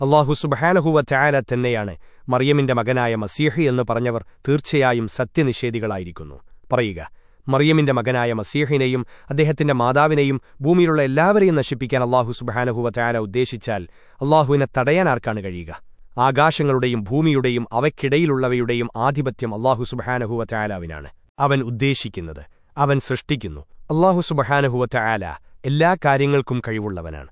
അള്ളാഹു സുബഹാനഹുവ ചായാല തന്നെയാണ് മറിയമിന്റെ മകനായ മസീഹി എന്ന് പറഞ്ഞവർ തീർച്ചയായും സത്യനിഷേധികളായിരിക്കുന്നു. പറയുക മറിയമിന്റെ മകനായ മസീഹിനെയും അദ്ദേഹത്തിന്റെ മാതാവിനെയും ഭൂമിയിലുള്ള എല്ലാവരെയും നശിപ്പിക്കാൻ അള്ളാഹു സുബഹാനഹുവ ചായാല ഉദ്ദേശിച്ചാൽ അള്ളാഹുവിനെ തടയാനാർക്കാണ് കഴിയുക? ആകാശങ്ങളുടെയും ഭൂമിയുടെയും അവയ്ക്കിടയിലുള്ളവയുടെയും ആധിപത്യം അള്ളാഹു സുബഹാനഹുവ ചായാലാവിനാണ് അവൻ ഉദ്ദേശിക്കുന്നത് അവൻ സൃഷ്ടിക്കുന്നു. അള്ളാഹു സുബഹാനഹുവ ചായാല എല്ലാ കാര്യങ്ങൾക്കും കഴിവുള്ളവനാണ്.